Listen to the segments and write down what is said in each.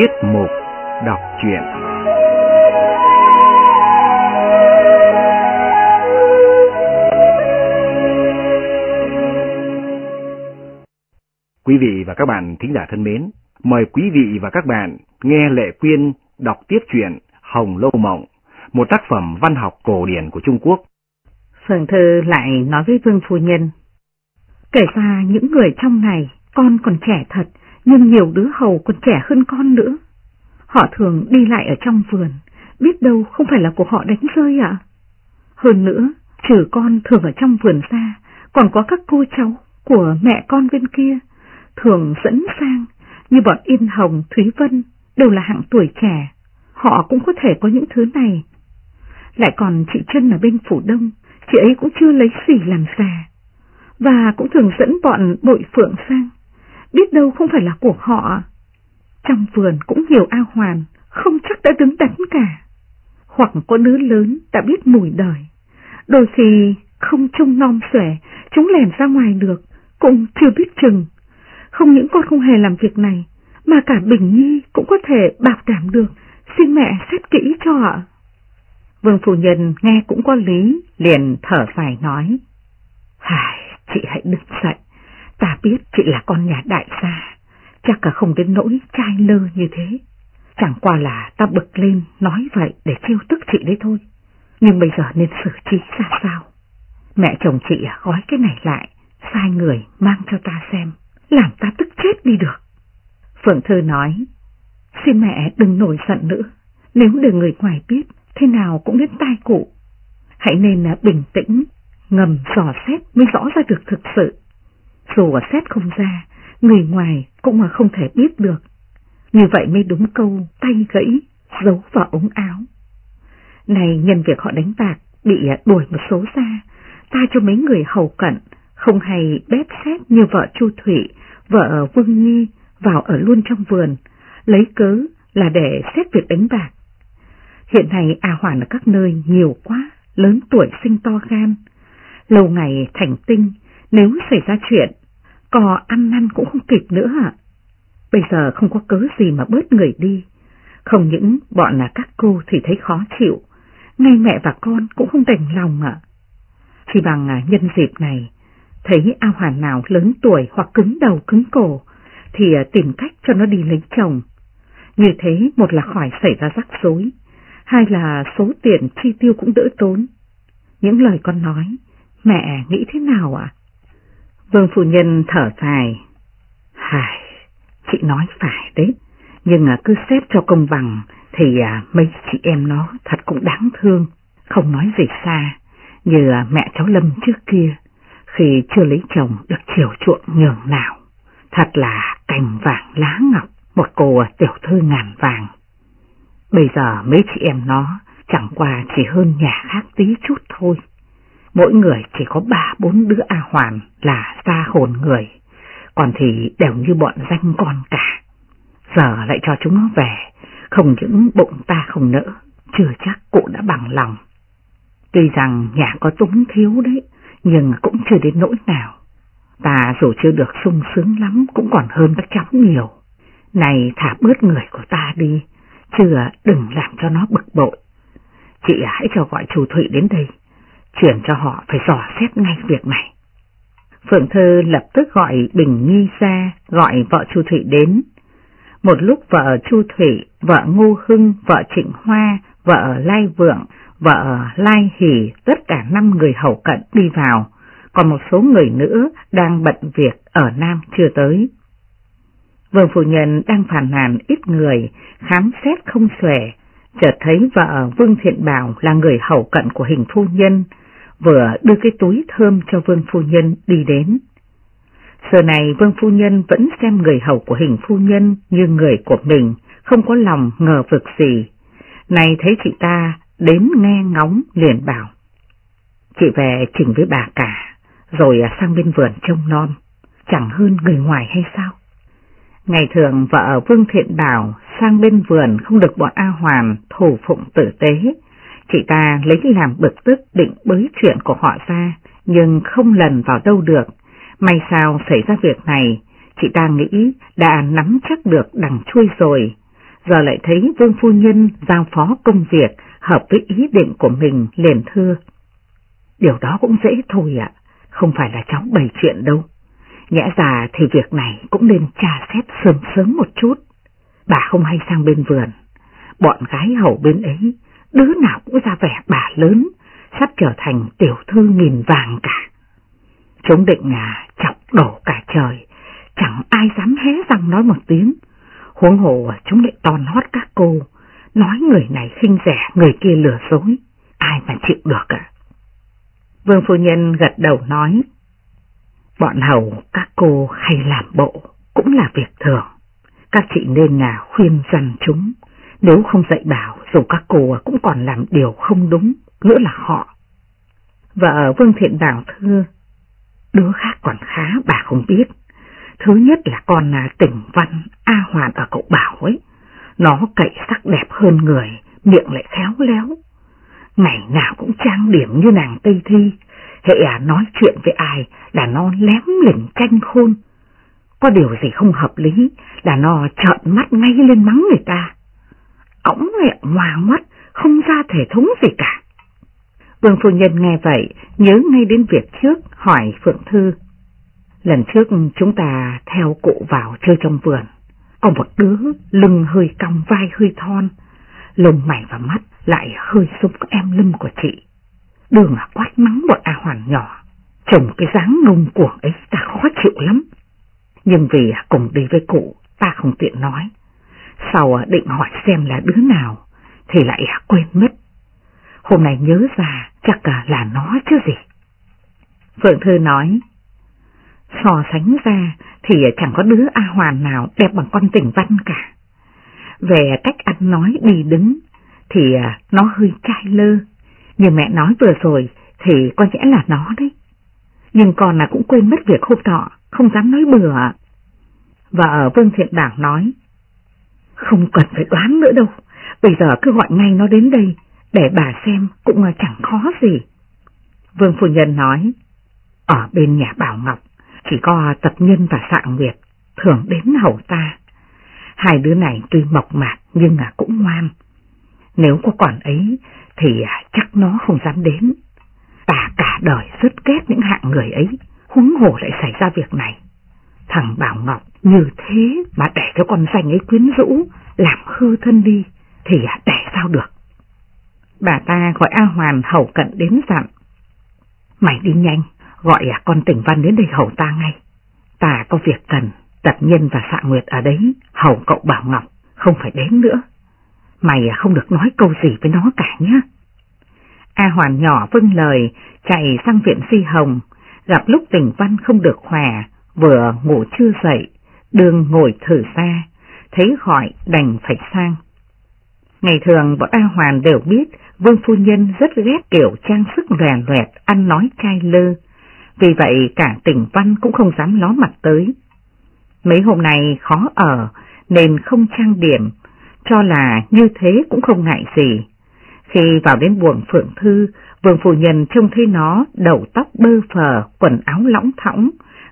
Tiết mục đọc truyện Quý vị và các bạn thính giả thân mến, mời quý vị và các bạn nghe Lệ Quyên đọc tiếp truyện Hồng Lâu Mộng, một tác phẩm văn học cổ điển của Trung Quốc. Phượng Thư lại nói với Vương Phu Nhân, kể ra những người trong này, con còn trẻ thật, nhưng nhiều đứa hầu còn trẻ hơn con nữa. Họ thường đi lại ở trong vườn, biết đâu không phải là của họ đánh rơi ạ. Hơn nữa, trừ con thường ở trong vườn ra, còn có các cô cháu của mẹ con bên kia, thường dẫn sang, như bọn Yên Hồng, Thúy Vân, đều là hạng tuổi trẻ, họ cũng có thể có những thứ này. Lại còn chị Trân ở bên Phủ Đông, chị ấy cũng chưa lấy gì làm già, và cũng thường dẫn bọn bội phượng sang, biết đâu không phải là của họ. Trong vườn cũng nhiều ao hoàn, không chắc đã đứng đắn cả. Hoặc có đứa lớn đã biết mùi đời. Đôi khi không trông non xòe, chúng lèn ra ngoài được, cũng chưa biết chừng. Không những con không hề làm việc này, mà cả Bình Nhi cũng có thể bảo đảm được, xin mẹ xét kỹ cho ạ. Vương Phụ Nhân nghe cũng có lý, liền thở dài nói. Hài, chị hãy đứng dậy, ta biết chị là con nhà đại gia, chắc cả không đến nỗi trai lơ như thế. Chẳng qua là ta bực lên nói vậy để trêu tức chị đấy thôi. Nhưng bây giờ nên xử trí ra sao? Mẹ chồng chị à, gói cái này lại, sai người mang cho ta xem, làm ta tức chết đi được. Phượng Thư nói, xin mẹ đừng nổi giận nữa, nếu để người ngoài biết, thế nào cũng đến tai cụ. Hãy nên bình tĩnh, ngầm dò xét mới rõ ra được thực sự. Dù xét không ra, người ngoài cũng mà không thể biết được. Như vậy mới đúng câu tay gãy, giấu vào ống áo. Này nhân việc họ đánh bạc, bị à, đuổi một số ra, ta cho mấy người hầu cận, không hay bếp xét như vợ Chu Thủy, vợ Vương Nhi vào ở luôn trong vườn, lấy cớ là để xét việc đánh bạc. Hiện nay A Hoàn ở các nơi nhiều quá, lớn tuổi sinh to gan. Lâu ngày thành tinh, nếu xảy ra chuyện, cò ăn năn cũng không kịp nữa ạ. Bây giờ không có cớ gì mà bớt người đi. Không những bọn là các cô thì thấy khó chịu, ngay mẹ và con cũng không đành lòng ạ. Chỉ bằng à, nhân dịp này, thấy ao Hoàn nào lớn tuổi hoặc cứng đầu cứng cổ, thì à, tìm cách cho nó đi lấy chồng. Như thế một là khỏi xảy ra rắc rối, hai là số tiền chi tiêu cũng đỡ tốn. Những lời con nói, mẹ nghĩ thế nào ạ? Vương Phu Nhân thở dài. Hài, chị nói phải đấy, nhưng à, cứ xếp cho công bằng thì à, mấy chị em nó thật cũng đáng thương, không nói gì xa, như à, mẹ cháu Lâm trước kia, khi chưa lấy chồng được chiều chuộng nhường nào. Thật là cành vàng lá ngọc, một cô à, tiểu thư ngàn vàng. Bây giờ mấy chị em nó chẳng qua chỉ hơn nhà khác tí chút thôi. Mỗi người chỉ có ba bốn đứa A Hoàn là xa hồn người, còn thì đều như bọn danh con cả. Giờ lại cho chúng nó về, không những bụng ta không nỡ, chưa chắc cụ đã bằng lòng. Tuy rằng nhà có túng thiếu đấy, nhưng cũng chưa đến nỗi nào. Ta dù chưa được sung sướng lắm cũng còn hơn các cháu nhiều. Này thả bớt người của ta đi, chưa đừng làm cho nó bực bội. Chị hãy cho gọi chủ Thụy đến đây, chuyển cho họ phải dò xét ngay việc này. Phượng Thơ lập tức gọi Bình Nhi ra, gọi vợ Chu Thủy đến. Một lúc vợ Chu Thủy, vợ Ngô Hưng, vợ Trịnh Hoa, vợ Lai Vượng, vợ Lai Hỷ, tất cả năm người hậu cận đi vào, còn một số người nữa đang bận việc ở Nam chưa tới. Vương Phu Nhân đang phản nàn ít người, khám xét không xuể, chợt thấy vợ Vương Thiện Bảo là người hậu cận của hình phu nhân, vừa đưa cái túi thơm cho Vương Phu Nhân đi đến. Giờ này Vương Phu Nhân vẫn xem người hầu của hình phu nhân như người của mình, không có lòng ngờ vực gì. Này thấy chị ta đến nghe ngóng liền bảo. Chị về chỉnh với bà cả, rồi sang bên vườn trông non, chẳng hơn người ngoài hay sao? Ngày thường vợ Vương Thiện bảo sang bên vườn không được bọn A Hoàn thủ phụng tử tế, chị ta lấy làm bực tức định bới chuyện của họ ra, nhưng không lần vào đâu được. May sao xảy ra việc này, chị ta nghĩ đã nắm chắc được đằng chui rồi, giờ lại thấy Vương Phu Nhân giao phó công việc hợp với ý định của mình liền thưa. Điều đó cũng dễ thôi ạ, không phải là cháu bày chuyện đâu. Nhẽ ra thì việc này cũng nên tra xét sớm sớm một chút. Bà không hay sang bên vườn, bọn gái hầu bên ấy, đứa nào cũng ra vẻ bà lớn, sắp trở thành tiểu thư nghìn vàng cả. Chúng định là chọc đổ cả trời, chẳng ai dám hé răng nói một tiếng. Huống hồ chúng lại toàn hót các cô, nói người này khinh rẻ, người kia lừa dối, ai mà chịu được ạ. Vương phu nhân gật đầu nói, bọn hầu các cô hay làm bộ cũng là việc thường, các chị nên là khuyên rằng chúng, nếu không dạy bảo dù các cô cũng còn làm điều không đúng, nữa là họ. Vợ Vương Thiện Bảo thưa, đứa khác còn khá bà không biết. Thứ nhất là con là tỉnh văn A Hoàn ở cậu Bảo ấy, nó cậy sắc đẹp hơn người, miệng lại khéo léo. Ngày nào cũng trang điểm như nàng Tây Thi, hệ à nói chuyện với ai là nó lém lỉnh canh khôn. Có điều gì không hợp lý là nó trợn mắt ngay lên mắng người ta. Ống nghẹn hoàng mắt, không ra thể thống gì cả. Vương phu nhân nghe vậy, nhớ ngay đến việc trước, hỏi Phượng Thư. Lần trước chúng ta theo cụ vào chơi trong vườn, có một đứa lưng hơi cong vai hơi thon, lông mày và mắt lại hơi xúc em lưng của chị. Đường à quát mắng bọn A Hoàn nhỏ, chồng cái dáng ngông cuồng ấy ta khó chịu lắm. Nhưng vì à cùng đi với cụ, ta không tiện nói. Sau à, định hỏi xem là đứa nào, thì lại à, quên mất. Hôm nay nhớ ra chắc à, là nó chứ gì. Phượng Thư nói, so sánh ra thì chẳng có đứa A Hoàn nào đẹp bằng con tỉnh văn cả. Về cách ăn nói đi đứng thì nó hơi trai lơ, như mẹ nói vừa rồi thì có lẽ là nó đấy. Nhưng con là cũng quên mất việc hôm nọ, không dám nói bừa. vợ Vương Thiện Đảng nói, không cần phải đoán nữa đâu, bây giờ cứ gọi ngay nó đến đây, để bà xem cũng à, chẳng khó gì. Vương Phu Nhân nói, ở bên nhà Bảo Ngọc, chỉ có tập nhân và sạng nguyệt, thường đến hầu ta. Hai đứa này tuy mộc mạc nhưng là cũng ngoan. Nếu có còn ấy thì à, chắc nó không dám đến. Ta cả đời rất ghét những hạng người ấy, huống hồ lại xảy ra việc này. Thằng Bảo Ngọc như thế mà để cho con danh ấy quyến rũ, làm hư thân đi, thì à, để sao được. Bà ta gọi A Hoàn hầu cận đến dặn. Mày đi nhanh, gọi à con tỉnh văn đến đây hầu ta ngay. Ta có việc cần, tật nhân và xạ nguyệt ở đấy, hầu cậu Bảo Ngọc, không phải đến nữa. Mày à, không được nói câu gì với nó cả nhé. A Hoàn nhỏ vâng lời, chạy sang viện phi hồng, gặp lúc tỉnh văn không được khỏe, vừa ngủ chưa dậy, đường ngồi thử xa, thấy gọi đành phải sang. Ngày thường bọn A Hoàn đều biết Vương Phu Nhân rất ghét kiểu trang sức lòe loẹt, ăn nói chai lơ, vì vậy cả tỉnh văn cũng không dám ló mặt tới. Mấy hôm nay khó ở nên không trang điểm, cho là như thế cũng không ngại gì. Khi vào đến buồng phượng thư, vương phu nhân trông thấy nó đầu tóc bơ phờ, quần áo lõng thõng,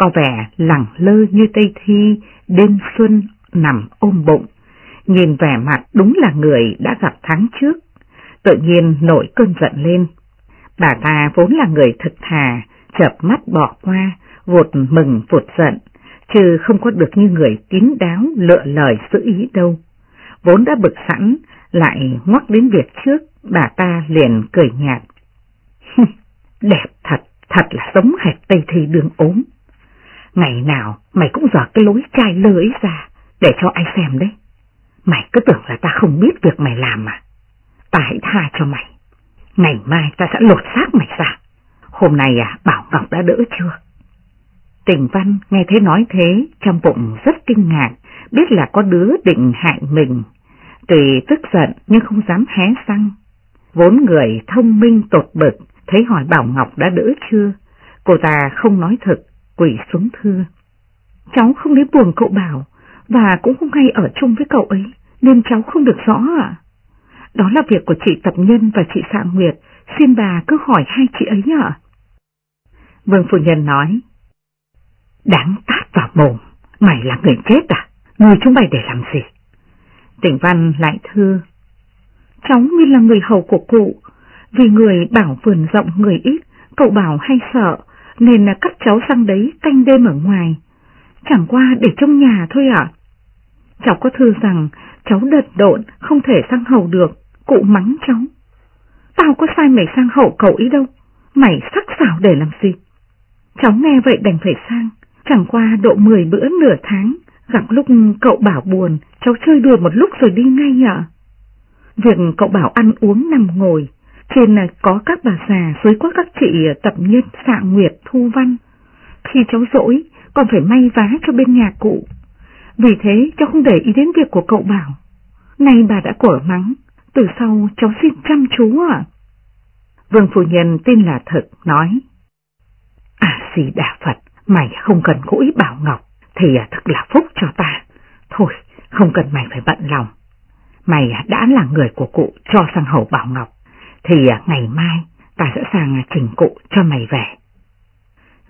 có vẻ lẳng lơ như Tây Thi, đêm xuân nằm ôm bụng. Nhìn vẻ mặt đúng là người đã gặp tháng trước, tự nhiên nổi cơn giận lên. Bà ta vốn là người thực thà, chợp mắt bỏ qua, vụt mừng vụt giận, chứ không có được như người tín đáo lựa lời giữ ý đâu. Vốn đã bực sẵn, lại ngoắc đến việc trước, bà ta liền cười nhạt. Đẹp thật, thật là giống hệt Tây Thi đường ốm. Ngày nào mày cũng dở cái lối chai lưỡi ra, để cho ai xem đấy. Mày cứ tưởng là ta không biết việc mày làm mà. Ta hãy tha cho mày. Ngày mai ta sẽ lột xác mày ra. Hôm nay à, Bảo Ngọc đã đỡ chưa? Tình Văn nghe thấy nói thế, trong bụng rất kinh ngạc, biết là có đứa định hại mình. Tùy tức giận nhưng không dám hé răng. Vốn người thông minh tột bực, thấy hỏi Bảo Ngọc đã đỡ chưa? Cô ta không nói thật, quỷ xuống thưa. Cháu không lấy buồn cậu Bảo, và cũng không hay ở chung với cậu ấy, nên cháu không được rõ ạ. Đó là việc của chị Tập Nhân và chị Sạ Nguyệt, xin bà cứ hỏi hai chị ấy ạ. Vương Phu Nhân nói, Đáng tát vào mồm, mày là người chết à? Người chúng mày để làm gì? Tỉnh Văn lại thưa, cháu nguyên là người hầu của cụ, vì người bảo vườn rộng người ít, cậu bảo hay sợ, nên là cắt cháu sang đấy canh đêm ở ngoài, chẳng qua để trong nhà thôi ạ. Cháu có thư rằng cháu đợt độn không thể sang hầu được, cụ mắng cháu. Tao có sai mày sang hậu cậu ý đâu, mày sắc sảo để làm gì? Cháu nghe vậy đành phải sang, chẳng qua độ 10 bữa nửa tháng, gặp lúc cậu bảo buồn, cháu chơi đùa một lúc rồi đi ngay ạ. Việc cậu bảo ăn uống nằm ngồi, trên à, có các bà già dưới có các chị à, tập nhân xạ nguyệt thu văn. Khi cháu dỗi, còn phải may vá cho bên nhà cụ. Vì thế cháu không để ý đến việc của cậu bảo. Nay bà đã cổ mắng, từ sau cháu xin chăm chú ạ. Vương phu nhân tin là thật, nói. À xì đà Phật, mày không cần cố bảo Ngọc, thì à, thật là phúc cho ta. Thôi, không cần mày phải bận lòng. Mày đã là người của cụ cho sang hầu bảo Ngọc, thì à, ngày mai ta sẽ sang trình cụ cho mày về.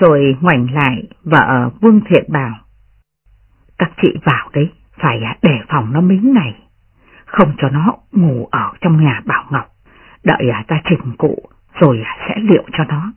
Rồi ngoảnh lại vợ Vương ờ, Thiện bảo, các chị vào đấy, phải à, đề phòng nó mính này, không cho nó ngủ ở trong nhà Bảo Ngọc, đợi à, ta trình cụ rồi sẽ liệu cho nó.